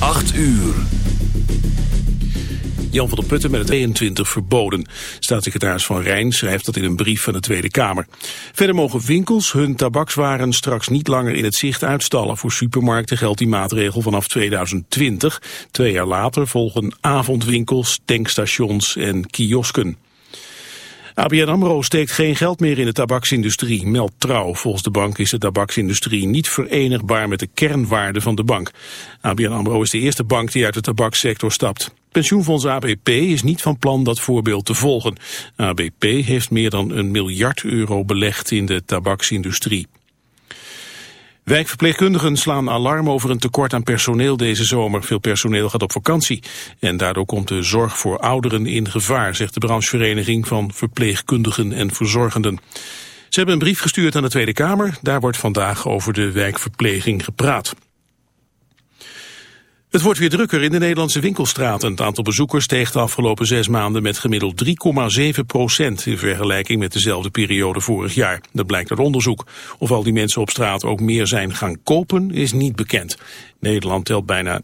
8 uur. Jan van der Putten met het 22 verboden. Staatssecretaris Van Rijn schrijft dat in een brief van de Tweede Kamer. Verder mogen winkels hun tabakswaren straks niet langer in het zicht uitstallen. Voor supermarkten geldt die maatregel vanaf 2020. Twee jaar later volgen avondwinkels, tankstations en kiosken. ABN AMRO steekt geen geld meer in de tabaksindustrie, meldt Trouw. Volgens de bank is de tabaksindustrie niet verenigbaar met de kernwaarden van de bank. ABN AMRO is de eerste bank die uit de tabakssector stapt. Pensioenfonds ABP is niet van plan dat voorbeeld te volgen. ABP heeft meer dan een miljard euro belegd in de tabaksindustrie. Wijkverpleegkundigen slaan alarm over een tekort aan personeel deze zomer. Veel personeel gaat op vakantie. En daardoor komt de zorg voor ouderen in gevaar, zegt de branchevereniging van verpleegkundigen en verzorgenden. Ze hebben een brief gestuurd aan de Tweede Kamer. Daar wordt vandaag over de wijkverpleging gepraat. Het wordt weer drukker in de Nederlandse winkelstraten. Het aantal bezoekers steeg de afgelopen zes maanden met gemiddeld 3,7 procent in vergelijking met dezelfde periode vorig jaar. Dat blijkt uit onderzoek. Of al die mensen op straat ook meer zijn gaan kopen is niet bekend. Nederland telt bijna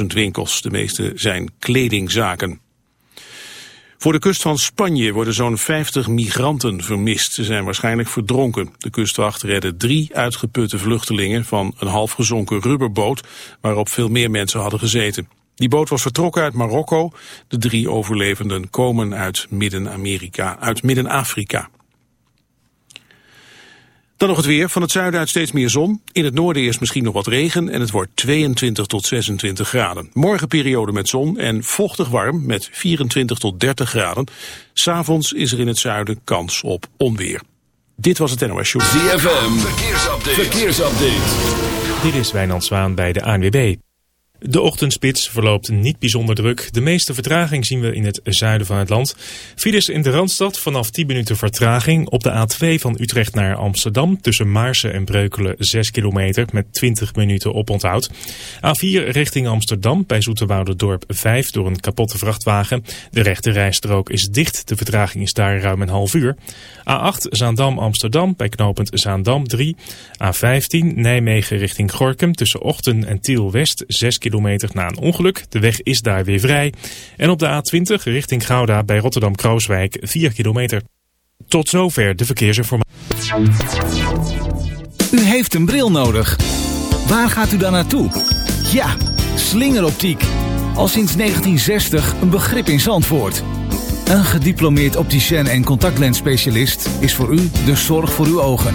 90.000 winkels. De meeste zijn kledingzaken. Voor de kust van Spanje worden zo'n 50 migranten vermist. Ze zijn waarschijnlijk verdronken. De kustwacht redde drie uitgeputte vluchtelingen van een halfgezonken rubberboot waarop veel meer mensen hadden gezeten. Die boot was vertrokken uit Marokko. De drie overlevenden komen uit Midden-Amerika, uit Midden-Afrika. Dan nog het weer. Van het zuiden uit steeds meer zon. In het noorden eerst misschien nog wat regen en het wordt 22 tot 26 graden. Morgen periode met zon en vochtig warm met 24 tot 30 graden. S'avonds is er in het zuiden kans op onweer. Dit was het NOS Show. ZFM, verkeersupdate. verkeersupdate. Dit is Wijnand Zwaan bij de ANWB. De ochtendspits verloopt niet bijzonder druk. De meeste vertraging zien we in het zuiden van het land. Files in de Randstad vanaf 10 minuten vertraging. Op de A2 van Utrecht naar Amsterdam tussen Maarsen en Breukelen 6 kilometer met 20 minuten oponthoud. A4 richting Amsterdam bij Dorp 5 door een kapotte vrachtwagen. De rechte rijstrook is dicht. De vertraging is daar ruim een half uur. A8 Zaandam-Amsterdam bij knooppunt Zaandam 3. A15 Nijmegen richting Gorkum tussen Ochten en Tiel-West 6 kilometer na een ongeluk. De weg is daar weer vrij. En op de A20 richting Gouda bij Rotterdam-Krooswijk 4 kilometer. Tot zover de verkeersinformatie. U heeft een bril nodig. Waar gaat u dan naartoe? Ja, slingeroptiek. Al sinds 1960 een begrip in Zandvoort. Een gediplomeerd opticien en contactlensspecialist is voor u de zorg voor uw ogen.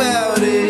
about it.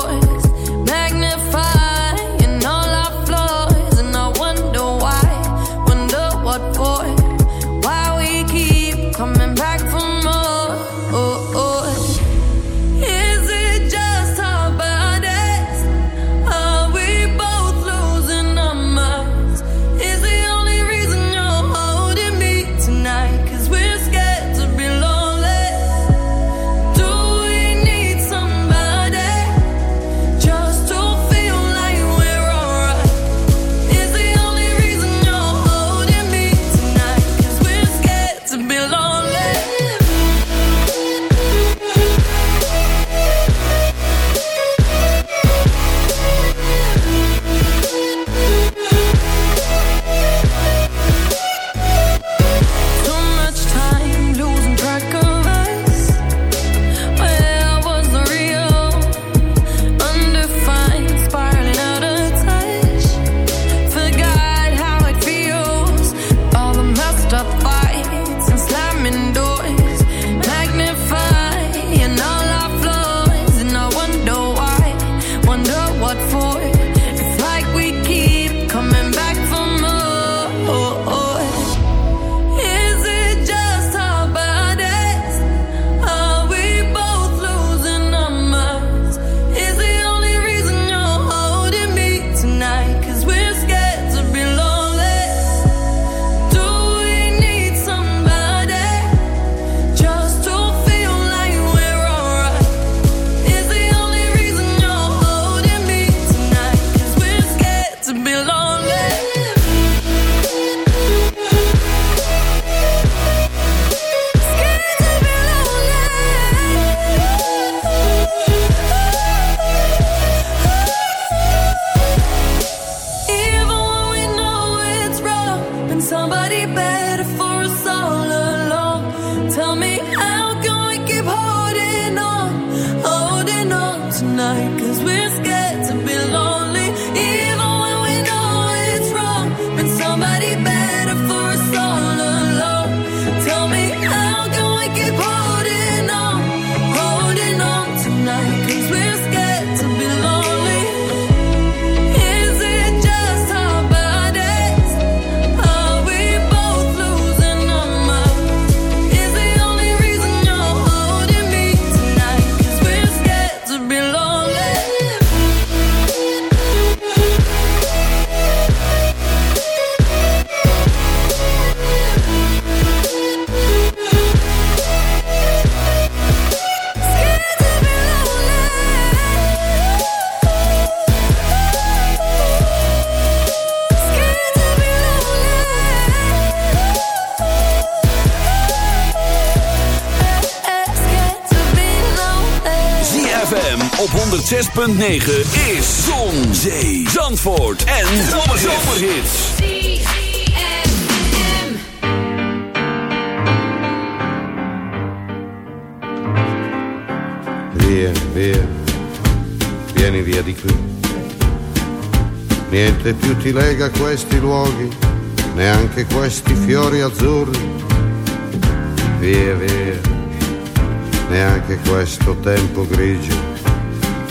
106.9 is Zon, Zee, Zandvoort en Zomerhits. Via, via, vieni via di qui. Niente più ti lega questi luoghi, neanche questi fiori azzurri. Via, via, neanche questo tempo grigio,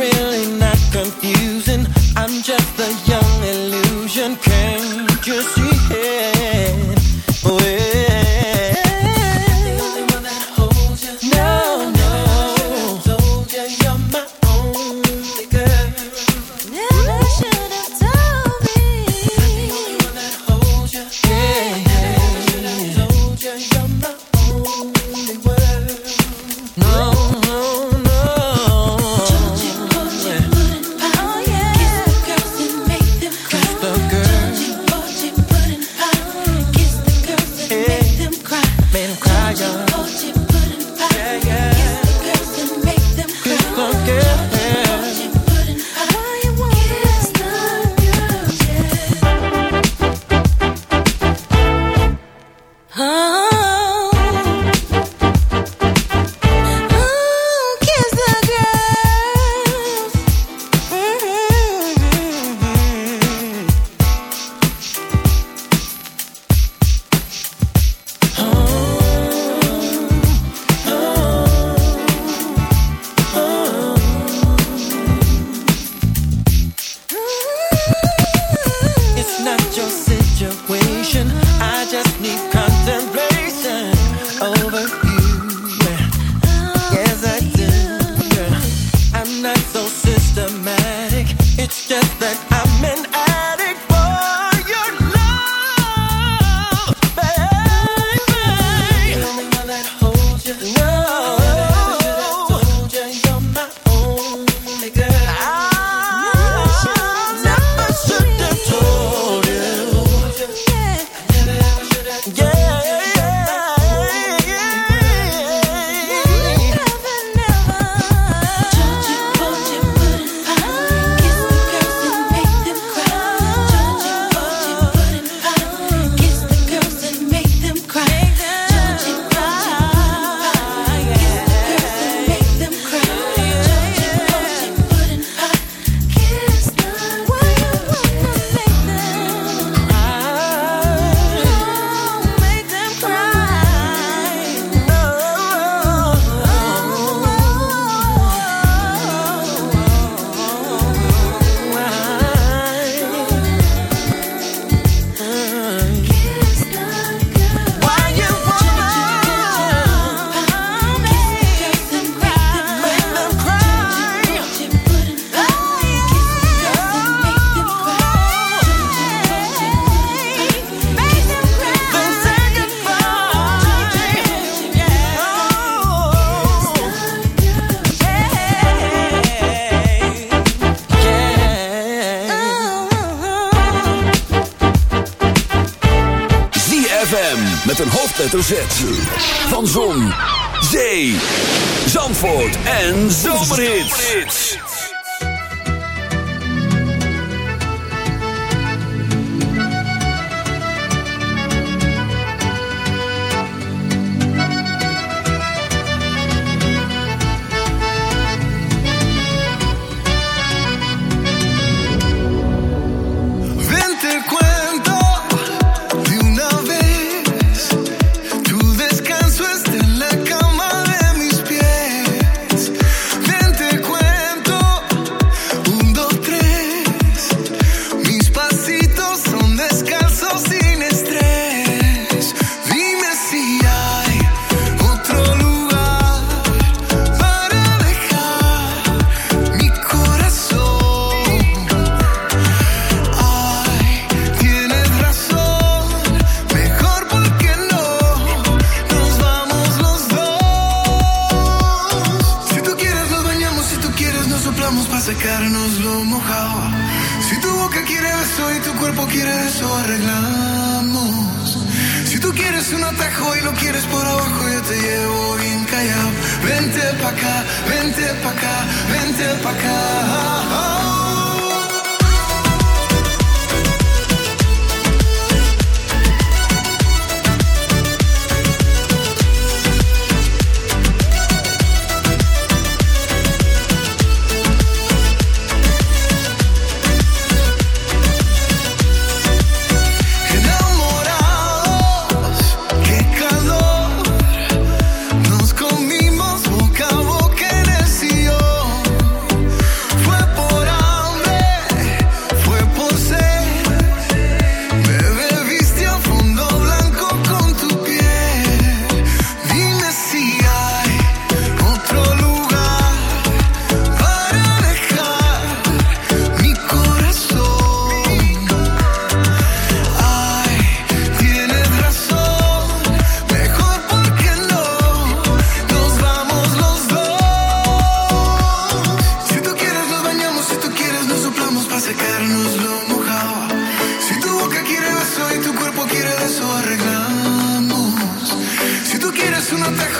really not confusing. I'm just a young Yeah. en zomerhit. te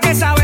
que sabe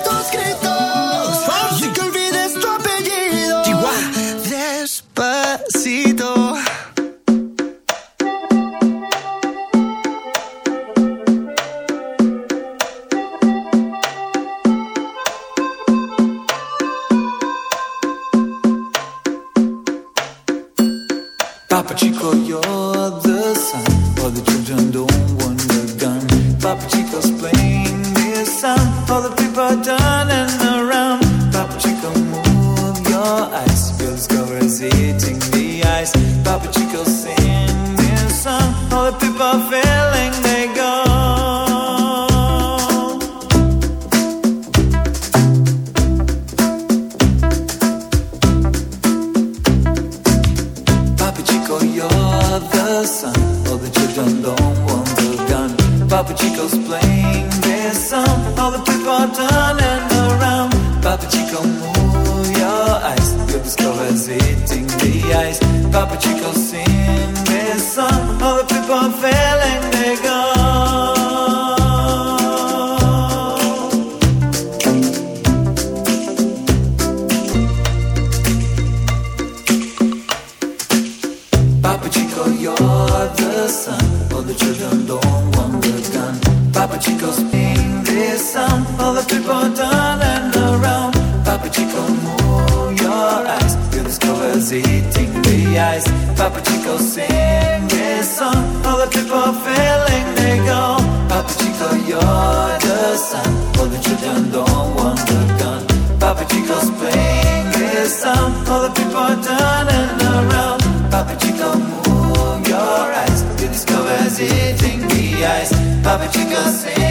people turn around. Papa Chico, move your eyes You discover sitting the ice. Papa Chico, sing.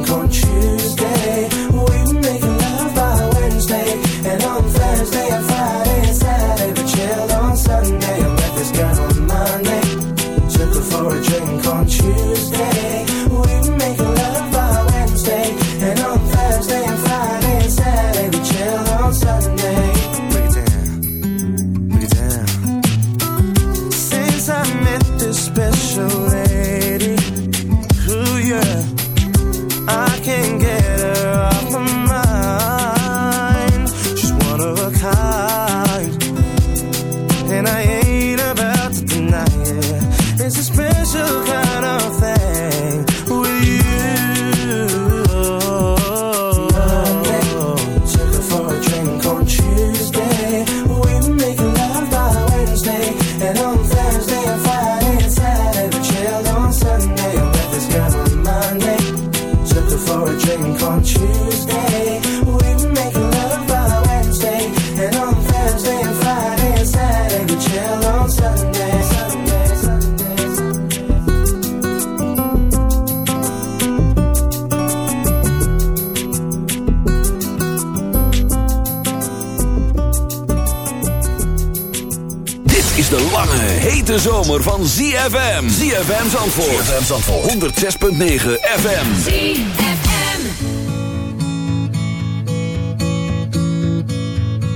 hete zomer van ZFM. ZFM Zandvoort. ZFM Zandvoort. 106.9 FM.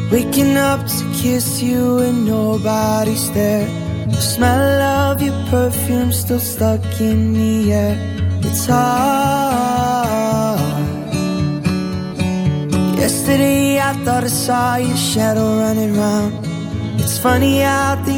Waking up to kiss you and nobody's there. The smell of your perfume still stuck in the air. It's hard. Yesterday I thought I saw your shadow running round. It's funny how